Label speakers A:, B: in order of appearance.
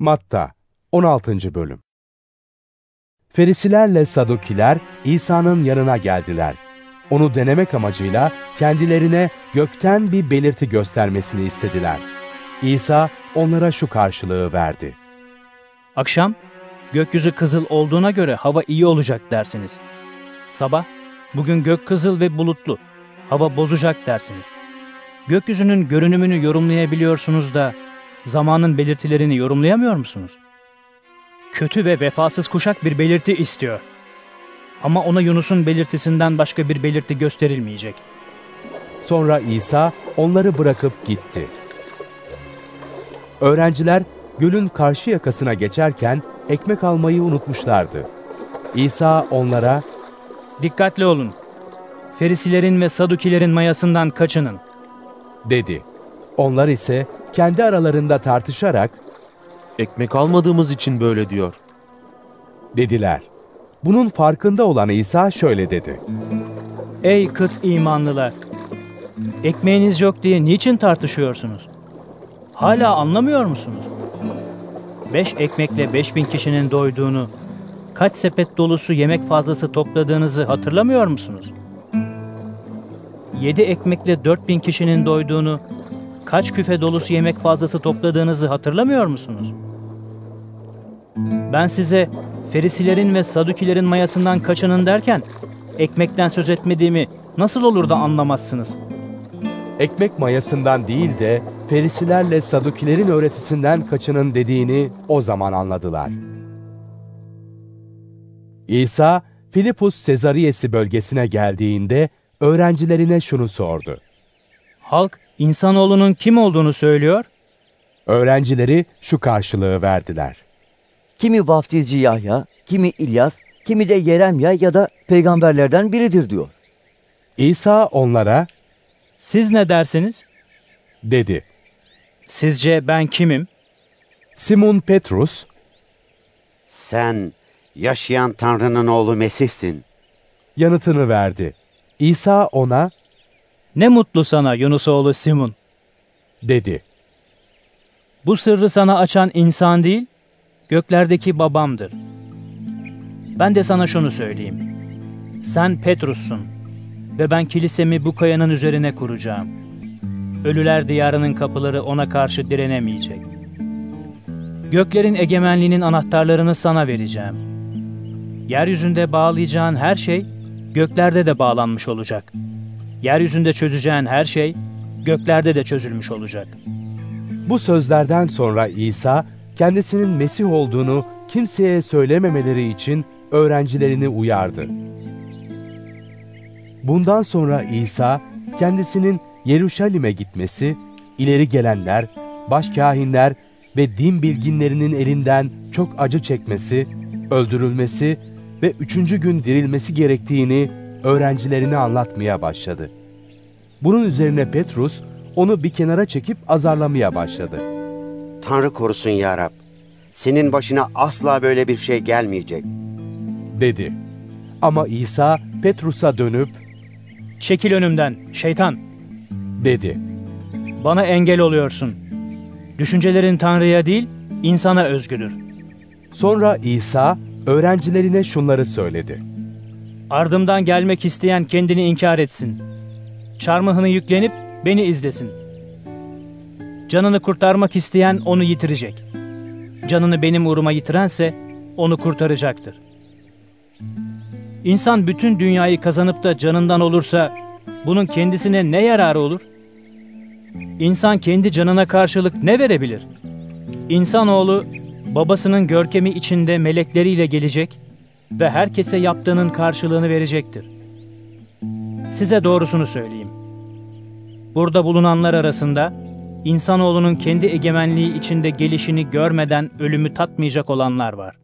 A: Matta 16. Bölüm Ferisilerle Sadukiler İsa'nın yanına geldiler. Onu denemek amacıyla kendilerine gökten bir belirti göstermesini istediler. İsa onlara şu karşılığı verdi.
B: Akşam gökyüzü kızıl olduğuna göre hava iyi olacak dersiniz. Sabah bugün gök kızıl ve bulutlu, hava bozacak dersiniz. Gökyüzünün görünümünü yorumlayabiliyorsunuz da zamanın belirtilerini yorumlayamıyor musunuz? Kötü ve vefasız kuşak bir belirti istiyor. Ama ona Yunus'un belirtisinden başka bir belirti gösterilmeyecek.
A: Sonra İsa onları bırakıp gitti. Öğrenciler gölün karşı yakasına geçerken ekmek almayı unutmuşlardı. İsa onlara,
B: Dikkatli olun. Ferisilerin ve Sadukilerin mayasından kaçının.
A: dedi. Onlar ise kendi aralarında tartışarak,
C: Ekmek almadığımız için böyle diyor.
A: dediler. Bunun farkında olan İsa şöyle dedi.
B: Ey kıt imanlılar! Ekmeğiniz yok diye niçin tartışıyorsunuz? Hala anlamıyor musunuz? Beş ekmekle beş bin kişinin doyduğunu, kaç sepet dolusu yemek fazlası topladığınızı hatırlamıyor musunuz? Yedi ekmekle dört bin kişinin doyduğunu, kaç küfe dolusu yemek fazlası topladığınızı hatırlamıyor musunuz? Ben size Ferisilerin ve Sadukilerin mayasından kaçının derken, ekmekten söz etmediğimi nasıl olur da anlamazsınız?
A: Ekmek mayasından değil de Ferisilerle Sadukilerin öğretisinden kaçının dediğini o zaman anladılar. İsa, Filipus Sezariyesi bölgesine geldiğinde öğrencilerine şunu sordu.
B: Halk insanoğlunun kim olduğunu söylüyor?
A: Öğrencileri şu karşılığı verdiler.
D: Kimi vaftizci Yahya, kimi İlyas, kimi de Yeremya ya da peygamberlerden biridir diyor.
A: İsa onlara
B: Siz ne dersiniz?
A: dedi.
B: Sizce ben kimim?
A: Simon Petrus,
E: Sen yaşayan Tanrı'nın oğlu Mesih'sin.
A: yanıtını verdi. İsa ona
B: Ne mutlu sana Yunusoğlu Simon.
A: dedi.
B: Bu sırrı sana açan insan değil, göklerdeki babamdır. Ben de sana şunu söyleyeyim. Sen Petrus'sun ve ben kilisemi bu kayanın üzerine kuracağım. Ölüler diyarının kapıları ona karşı direnemeyecek. Göklerin egemenliğinin anahtarlarını sana vereceğim. Yeryüzünde bağlayacağın her şey göklerde de bağlanmış olacak. Yeryüzünde çözeceğin her şey göklerde de çözülmüş olacak.
A: Bu sözlerden sonra İsa kendisinin Mesih olduğunu kimseye söylememeleri için öğrencilerini uyardı. Bundan sonra İsa kendisinin Yeruşalim'e gitmesi, ileri gelenler, başkâhinler ve din bilginlerinin elinden çok acı çekmesi, öldürülmesi ve üçüncü gün dirilmesi gerektiğini öğrencilerine anlatmaya başladı. Bunun üzerine Petrus onu bir kenara çekip azarlamaya başladı.
E: Tanrı korusun ya Rab. Senin başına asla böyle bir şey gelmeyecek.
A: dedi. Ama İsa Petrus'a dönüp
B: Çekil önümden şeytan.
A: dedi.
B: Bana engel oluyorsun. Düşüncelerin Tanrı'ya değil, insana özgüdür.
A: Sonra İsa öğrencilerine şunları söyledi.
B: Ardımdan gelmek isteyen kendini inkar etsin. Çarmıhını yüklenip beni izlesin. Canını kurtarmak isteyen onu yitirecek. Canını benim uğruma yitirense onu kurtaracaktır. İnsan bütün dünyayı kazanıp da canından olursa bunun kendisine ne yararı olur? İnsan kendi canına karşılık ne verebilir? İnsanoğlu babasının görkemi içinde melekleriyle gelecek ve herkese yaptığının karşılığını verecektir. Size doğrusunu söyleyeyim. Burada bulunanlar arasında insanoğlunun kendi egemenliği içinde gelişini görmeden ölümü tatmayacak olanlar var.